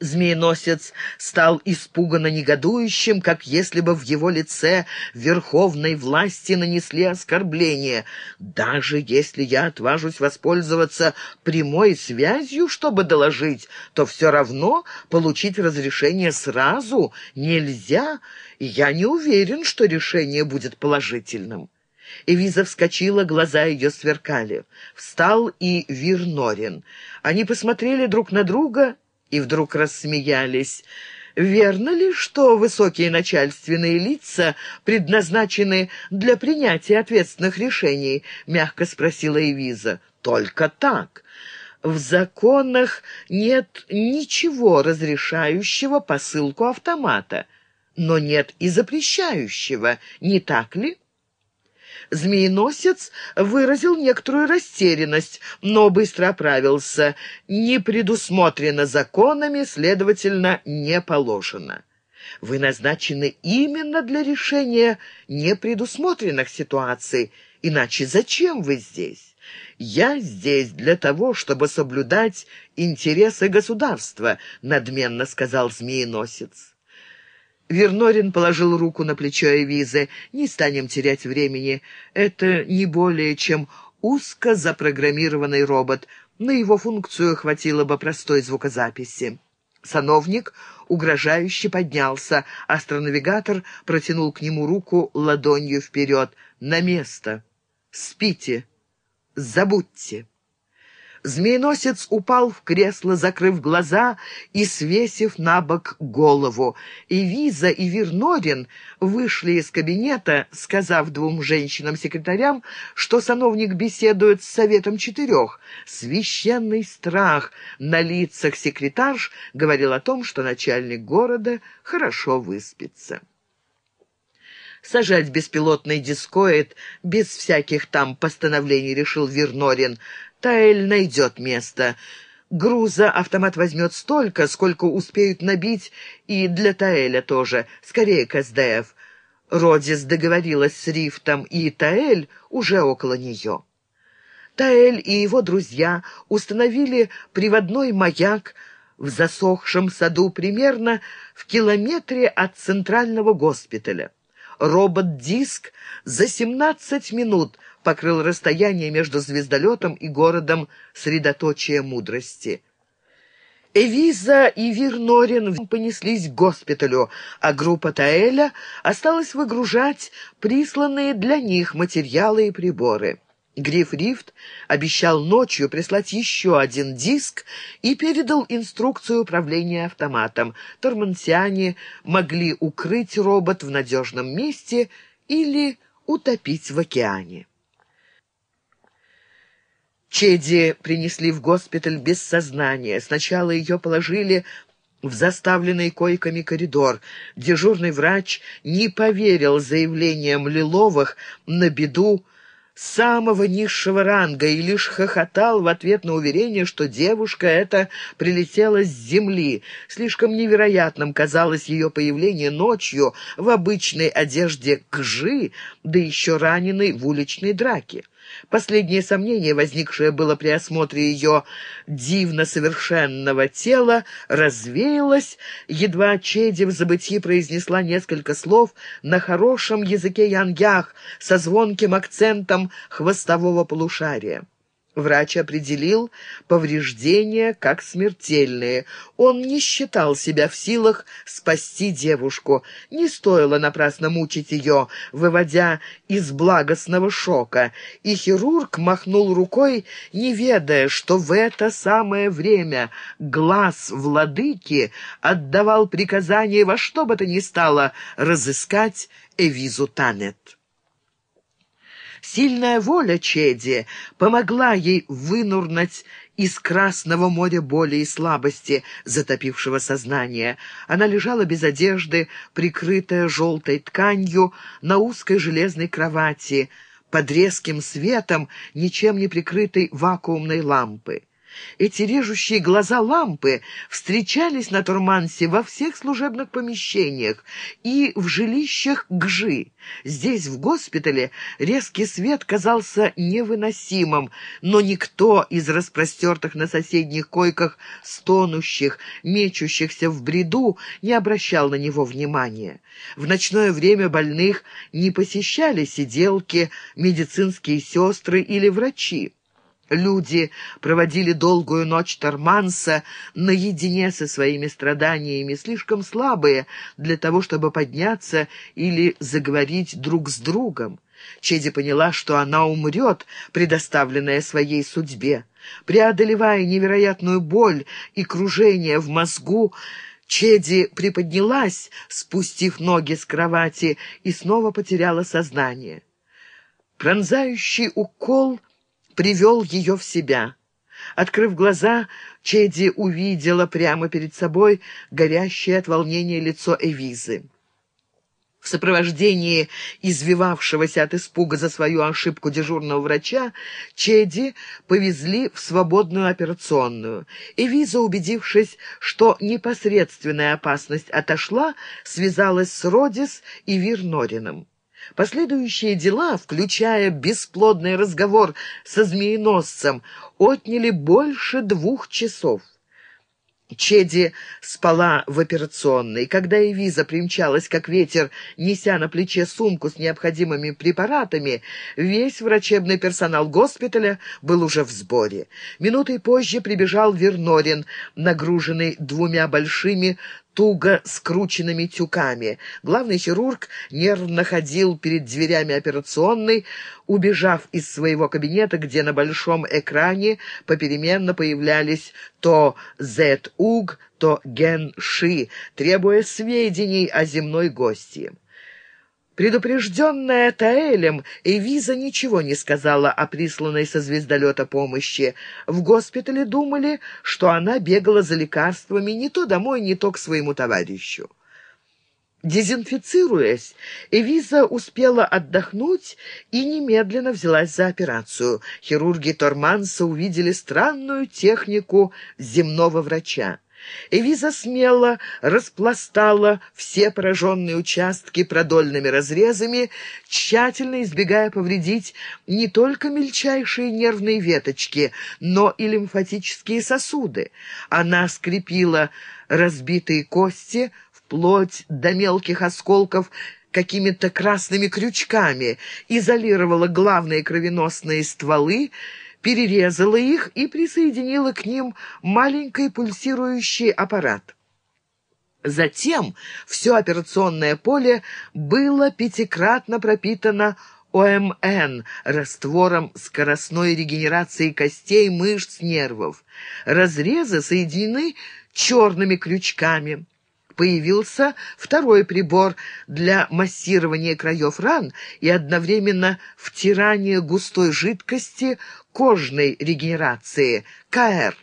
Змееносец стал испуганно негодующим, как если бы в его лице верховной власти нанесли оскорбление. Даже если я отважусь воспользоваться прямой связью, чтобы доложить, то все равно получить разрешение сразу нельзя, и я не уверен, что решение будет положительным. Эвиза вскочила, глаза ее сверкали. Встал и Вирнорин. Они посмотрели друг на друга и вдруг рассмеялись. «Верно ли, что высокие начальственные лица предназначены для принятия ответственных решений?» — мягко спросила Эвиза. «Только так. В законах нет ничего разрешающего посылку автомата, но нет и запрещающего, не так ли?» Змееносец выразил некоторую растерянность, но быстро оправился. Не предусмотрено законами, следовательно, не положено. Вы назначены именно для решения непредусмотренных ситуаций, иначе зачем вы здесь? Я здесь для того, чтобы соблюдать интересы государства, надменно сказал змееносец. Вернорин положил руку на плечо Эвизы. «Не станем терять времени. Это не более чем узко запрограммированный робот. На его функцию хватило бы простой звукозаписи». Сановник угрожающе поднялся. Астронавигатор протянул к нему руку ладонью вперед. «На место! Спите! Забудьте!» Змееносец упал в кресло, закрыв глаза и свесив на бок голову. И Виза, и Вернорин вышли из кабинета, сказав двум женщинам-секретарям, что сановник беседует с Советом Четырех. Священный страх на лицах секретарш говорил о том, что начальник города хорошо выспится сажать беспилотный дискоид без всяких там постановлений, решил Вернорин. Таэль найдет место. Груза автомат возьмет столько, сколько успеют набить, и для Таэля тоже. Скорее, КСДФ. Родис договорилась с Рифтом, и Таэль уже около нее. Таэль и его друзья установили приводной маяк в засохшем саду примерно в километре от центрального госпиталя. Робот-диск за 17 минут покрыл расстояние между звездолетом и городом средоточия мудрости. Эвиза и Вирнорин понеслись к госпиталю, а группа Таэля осталась выгружать присланные для них материалы и приборы. Гриф Рифт обещал ночью прислать еще один диск и передал инструкцию управления автоматом. Тормансиане могли укрыть робот в надежном месте или утопить в океане. Чеди принесли в госпиталь без сознания. Сначала ее положили в заставленный койками коридор. Дежурный врач не поверил заявлениям Лиловых на беду, самого низшего ранга и лишь хохотал в ответ на уверение, что девушка эта прилетела с земли. Слишком невероятным казалось ее появление ночью в обычной одежде кжи, да еще раненой в уличной драке. Последнее сомнение, возникшее было при осмотре ее дивно совершенного тела, развеялось, едва Чеди в забытии произнесла несколько слов на хорошем языке янгях со звонким акцентом хвостового полушария. Врач определил повреждения как смертельные. Он не считал себя в силах спасти девушку. Не стоило напрасно мучить ее, выводя из благостного шока. И хирург махнул рукой, не ведая, что в это самое время глаз владыки отдавал приказание во что бы то ни стало разыскать Эвизу Танет. Сильная воля Чеди помогла ей вынурнуть из красного моря боли и слабости, затопившего сознание. Она лежала без одежды, прикрытая желтой тканью, на узкой железной кровати, под резким светом ничем не прикрытой вакуумной лампы. Эти режущие глаза лампы встречались на Турмансе во всех служебных помещениях и в жилищах Гжи. Здесь, в госпитале, резкий свет казался невыносимым, но никто из распростертых на соседних койках стонущих, мечущихся в бреду, не обращал на него внимания. В ночное время больных не посещали сиделки, медицинские сестры или врачи. Люди проводили долгую ночь Торманса наедине со своими страданиями, слишком слабые для того, чтобы подняться или заговорить друг с другом. Чеди поняла, что она умрет, предоставленная своей судьбе. Преодолевая невероятную боль и кружение в мозгу, Чеди приподнялась, спустив ноги с кровати, и снова потеряла сознание. Пронзающий укол привел ее в себя. Открыв глаза, Чеди увидела прямо перед собой горящее от волнения лицо Эвизы. В сопровождении извивавшегося от испуга за свою ошибку дежурного врача Чеди повезли в свободную операционную. Эвиза, убедившись, что непосредственная опасность отошла, связалась с Родис и Вирнорином. Последующие дела, включая бесплодный разговор со змееносцем, отняли больше двух часов. Чеди спала в операционной. Когда Эвиза примчалась, как ветер, неся на плече сумку с необходимыми препаратами, весь врачебный персонал госпиталя был уже в сборе. Минутой позже прибежал Вернорин, нагруженный двумя большими туго скрученными тюками. Главный хирург нервно ходил перед дверями операционной, убежав из своего кабинета, где на большом экране попеременно появлялись то Зет-Уг, то Ген-Ши, требуя сведений о земной гости. Предупрежденная Таэлем, Эвиза ничего не сказала о присланной со звездолета помощи. В госпитале думали, что она бегала за лекарствами не то домой, не то к своему товарищу. Дезинфицируясь, Эвиза успела отдохнуть и немедленно взялась за операцию. Хирурги Торманса увидели странную технику земного врача. Эвиза смело распластала все пораженные участки продольными разрезами, тщательно избегая повредить не только мельчайшие нервные веточки, но и лимфатические сосуды. Она скрепила разбитые кости вплоть до мелких осколков какими-то красными крючками, изолировала главные кровеносные стволы, перерезала их и присоединила к ним маленький пульсирующий аппарат. Затем все операционное поле было пятикратно пропитано ОМН, раствором скоростной регенерации костей, мышц, нервов. Разрезы соединены черными крючками появился второй прибор для массирования краев ран и одновременно втирания густой жидкости кожной регенерации – КР.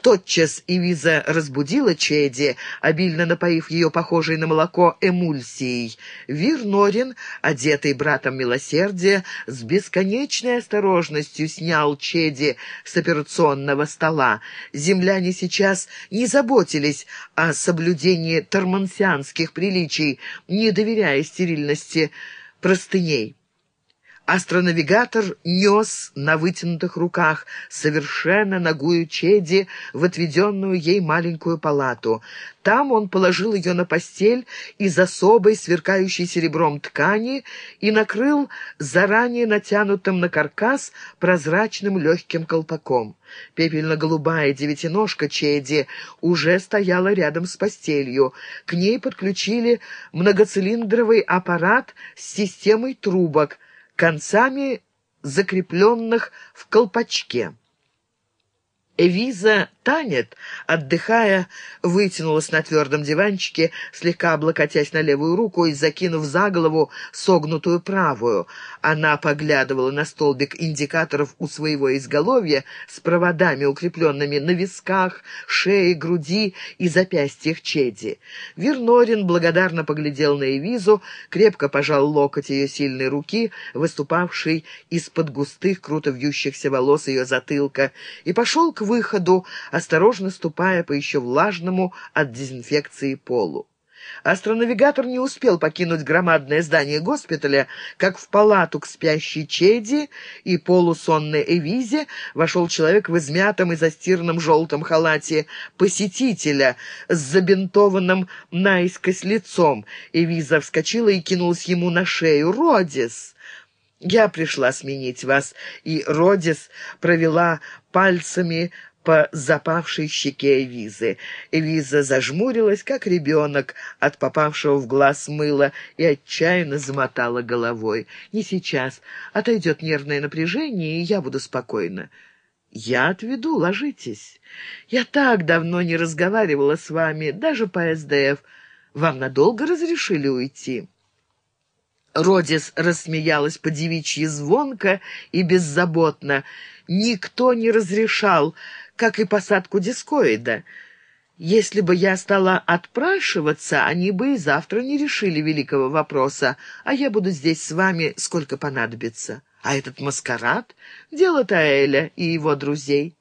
Тотчас Ивиза разбудила Чеди, обильно напоив ее похожей на молоко эмульсией. Вирнорин, одетый братом милосердия, с бесконечной осторожностью снял Чеди с операционного стола. Земляне сейчас не заботились о соблюдении тормансианских приличий, не доверяя стерильности простыней. Астронавигатор нес на вытянутых руках совершенно ногую Чеди в отведенную ей маленькую палату. Там он положил ее на постель из особой, сверкающей серебром ткани и накрыл заранее натянутым на каркас прозрачным легким колпаком. Пепельно-голубая девятиножка Чеди уже стояла рядом с постелью. К ней подключили многоцилиндровый аппарат с системой трубок — концами закрепленных в колпачке. Эвиза Танет, отдыхая, вытянулась на твердом диванчике, слегка облокотясь на левую руку и закинув за голову согнутую правую. Она поглядывала на столбик индикаторов у своего изголовья с проводами, укрепленными на висках, шее, груди и запястьях Чеди. Вернорин благодарно поглядел на Эвизу, крепко пожал локоть ее сильной руки, выступавшей из-под густых, круто вьющихся волос ее затылка, и пошел к выходу, осторожно ступая по еще влажному от дезинфекции полу. Астронавигатор не успел покинуть громадное здание госпиталя, как в палату к спящей Чеди и полусонной Эвизе вошел человек в измятом и застиранном желтом халате посетителя с забинтованным наискось лицом. Эвиза вскочила и кинулась ему на шею. «Родис!» «Я пришла сменить вас», и Родис провела пальцами по запавшей щеке Эвизы. Эвиза зажмурилась, как ребенок от попавшего в глаз мыла, и отчаянно замотала головой. «Не сейчас. Отойдет нервное напряжение, и я буду спокойна». «Я отведу, ложитесь. Я так давно не разговаривала с вами, даже по СДФ. Вам надолго разрешили уйти?» Родис рассмеялась по девичьи звонко и беззаботно. «Никто не разрешал как и посадку дискоида. Если бы я стала отпрашиваться, они бы и завтра не решили великого вопроса, а я буду здесь с вами сколько понадобится. А этот маскарад — дело Таэля и его друзей».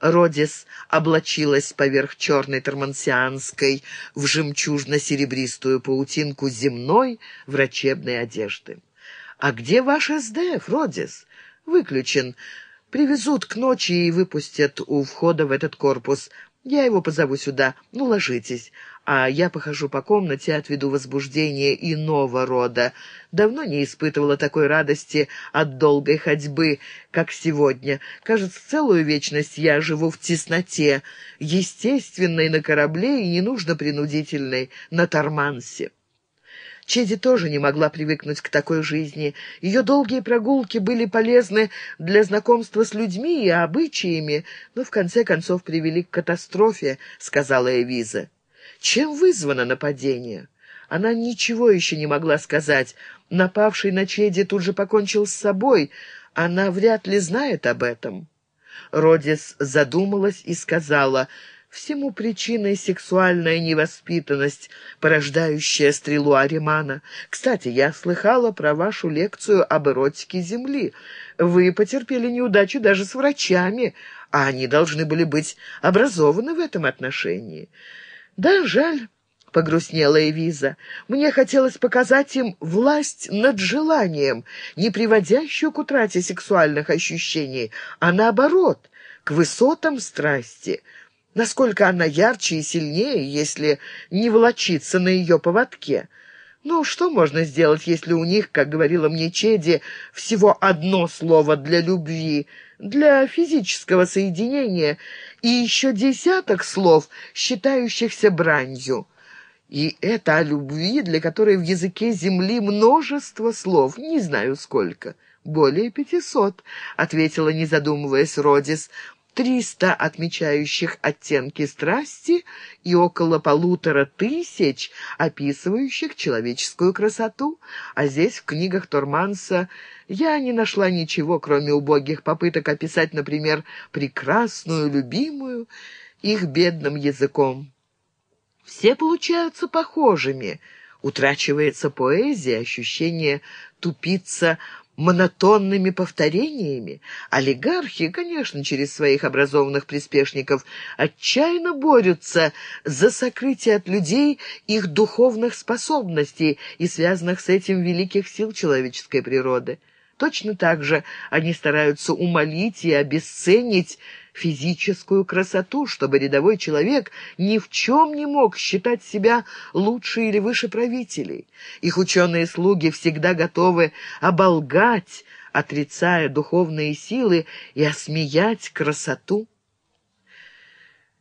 Родис облачилась поверх черной тормансианской в жемчужно-серебристую паутинку земной врачебной одежды. «А где ваш СДФ, Родис?» «Выключен. Привезут к ночи и выпустят у входа в этот корпус. Я его позову сюда. Ну, ложитесь. А я похожу по комнате, отведу возбуждение иного рода. Давно не испытывала такой радости от долгой ходьбы, как сегодня. Кажется, целую вечность я живу в тесноте, естественной на корабле и не нужно принудительной на Тормансе. Чеди тоже не могла привыкнуть к такой жизни. Ее долгие прогулки были полезны для знакомства с людьми и обычаями, но в конце концов привели к катастрофе, сказала Эвиза. Чем вызвано нападение? Она ничего еще не могла сказать. Напавший на Чеди тут же покончил с собой. Она вряд ли знает об этом. Родис задумалась и сказала... Всему причиной сексуальная невоспитанность, порождающая стрелу Аримана. Кстати, я слыхала про вашу лекцию об эротике Земли. Вы потерпели неудачу даже с врачами, а они должны были быть образованы в этом отношении. Да, жаль, — погрустнела Эвиза. «Мне хотелось показать им власть над желанием, не приводящую к утрате сексуальных ощущений, а наоборот, к высотам страсти» насколько она ярче и сильнее, если не волочиться на ее поводке. Ну, что можно сделать, если у них, как говорила мне Чеди, всего одно слово для любви, для физического соединения, и еще десяток слов, считающихся бранью? И это о любви, для которой в языке земли множество слов, не знаю сколько. «Более пятисот», — ответила, не задумываясь, Родис триста отмечающих оттенки страсти и около полутора тысяч описывающих человеческую красоту. А здесь, в книгах Торманса, я не нашла ничего, кроме убогих попыток описать, например, прекрасную, любимую, их бедным языком. Все получаются похожими. Утрачивается поэзия, ощущение тупица монотонными повторениями. Олигархи, конечно, через своих образованных приспешников отчаянно борются за сокрытие от людей их духовных способностей и связанных с этим великих сил человеческой природы. Точно так же они стараются умолить и обесценить физическую красоту, чтобы рядовой человек ни в чем не мог считать себя лучше или выше правителей. Их ученые-слуги всегда готовы оболгать, отрицая духовные силы и осмеять красоту.